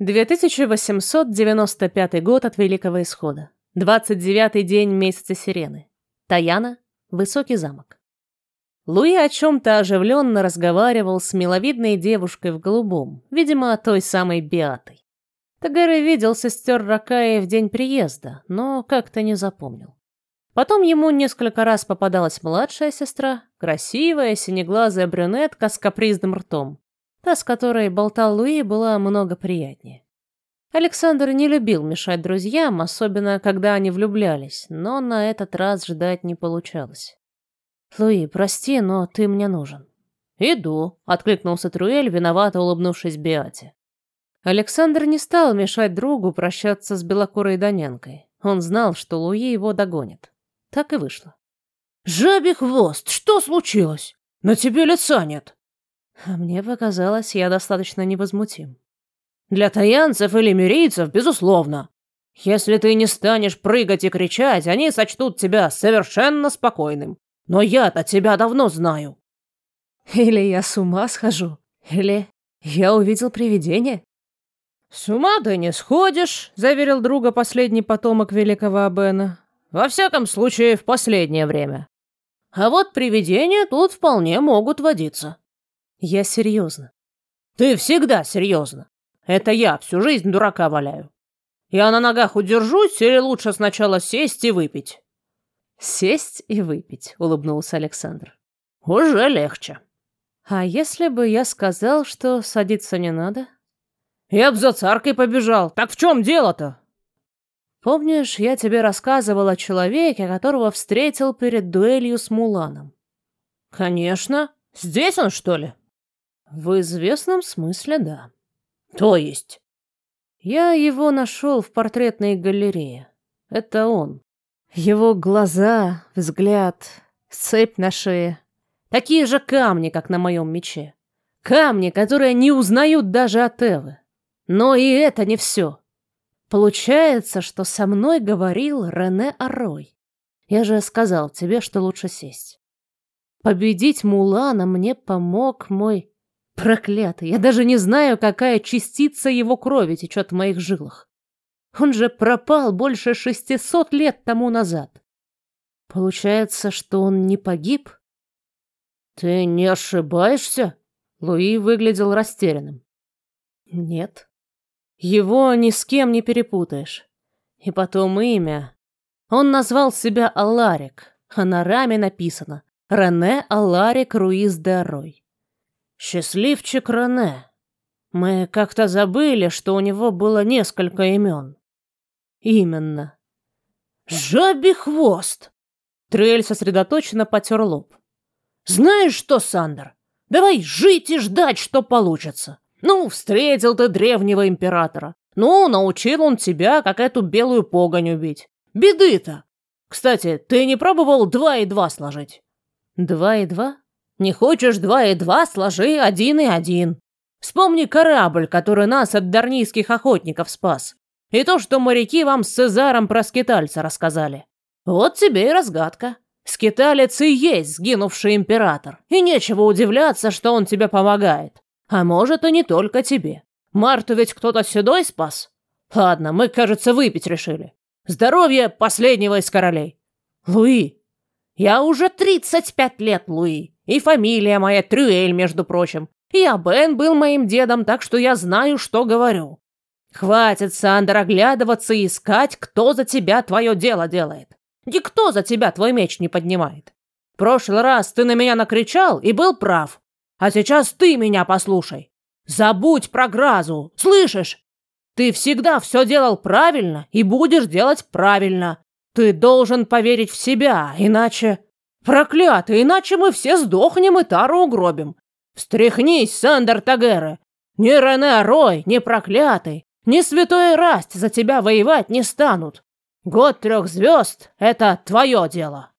2895 год от Великого Исхода. 29-й день месяца Сирены. Таяна, Высокий замок. Луи о чем-то оживленно разговаривал с миловидной девушкой в голубом, видимо, той самой Биатой. Тагары видел сестер Ракаи в день приезда, но как-то не запомнил. Потом ему несколько раз попадалась младшая сестра, красивая, синеглазая брюнетка с капризным ртом. Та, с которой болтал Луи, была много приятнее. Александр не любил мешать друзьям, особенно когда они влюблялись, но на этот раз ждать не получалось. «Луи, прости, но ты мне нужен». «Иду», — откликнулся Труэль, виновато улыбнувшись Биате. Александр не стал мешать другу прощаться с белокурой Доненкой. Он знал, что Луи его догонит. Так и вышло. «Жабий хвост, что случилось? На тебе лица нет». А мне показалось, я достаточно невозмутим. Для таянцев или мирийцев, безусловно. Если ты не станешь прыгать и кричать, они сочтут тебя совершенно спокойным. Но я-то тебя давно знаю. Или я с ума схожу, или я увидел привидение. С ума ты не сходишь, заверил друга последний потомок великого Абена. Во всяком случае, в последнее время. А вот привидения тут вполне могут водиться. Я серьезно. Ты всегда серьезно. Это я всю жизнь дурака валяю. Я на ногах удержусь или лучше сначала сесть и выпить? Сесть и выпить, улыбнулся Александр. Уже легче. А если бы я сказал, что садиться не надо? Я б за царкой побежал. Так в чем дело-то? Помнишь, я тебе рассказывал о человеке, которого встретил перед дуэлью с Муланом? Конечно. Здесь он, что ли? В известном смысле, да. То есть? Я его нашел в портретной галерее. Это он. Его глаза, взгляд, цепь на шее. Такие же камни, как на моем мече. Камни, которые не узнают даже от Эвы. Но и это не все. Получается, что со мной говорил Рене Арой. Я же сказал тебе, что лучше сесть. Победить Мулана мне помог мой Проклятый, я даже не знаю, какая частица его крови течет в моих жилах. Он же пропал больше шестисот лет тому назад. Получается, что он не погиб? Ты не ошибаешься? Луи выглядел растерянным. Нет. Его ни с кем не перепутаешь. И потом имя. Он назвал себя Аларик, а на раме написано «Рене Аларик Руиз де Рой». Счастливчик Рене. Мы как-то забыли, что у него было несколько имен. Именно. Жабий хвост! Трель сосредоточенно потер лоб. Знаешь что, Сандер, давай жить и ждать, что получится. Ну, встретил ты древнего императора. Ну, научил он тебя, как эту белую погонь убить. Беды-то. Кстати, ты не пробовал два и два сложить? Два и два? Не хочешь два и два, сложи один и один. Вспомни корабль, который нас от дарнийских охотников спас. И то, что моряки вам с Цезаром про скитальца рассказали. Вот тебе и разгадка. Скиталец и есть сгинувший император. И нечего удивляться, что он тебе помогает. А может, и не только тебе. Марту ведь кто-то седой спас. Ладно, мы, кажется, выпить решили. Здоровье последнего из королей. Луи. Я уже 35 лет, Луи. И фамилия моя Трюэль, между прочим. И Абен был моим дедом, так что я знаю, что говорю. Хватит, Сандер, оглядываться и искать, кто за тебя твое дело делает. Никто за тебя твой меч не поднимает. Прошлый раз ты на меня накричал и был прав. А сейчас ты меня послушай. Забудь про Гразу, слышишь? Ты всегда все делал правильно и будешь делать правильно. Ты должен поверить в себя, иначе... Проклятый, иначе мы все сдохнем и Тару угробим. Встряхнись, Сандер Тагера. Ни Рене Рой, ни проклятый, ни святой Расть за тебя воевать не станут. Год трех звезд — это твое дело.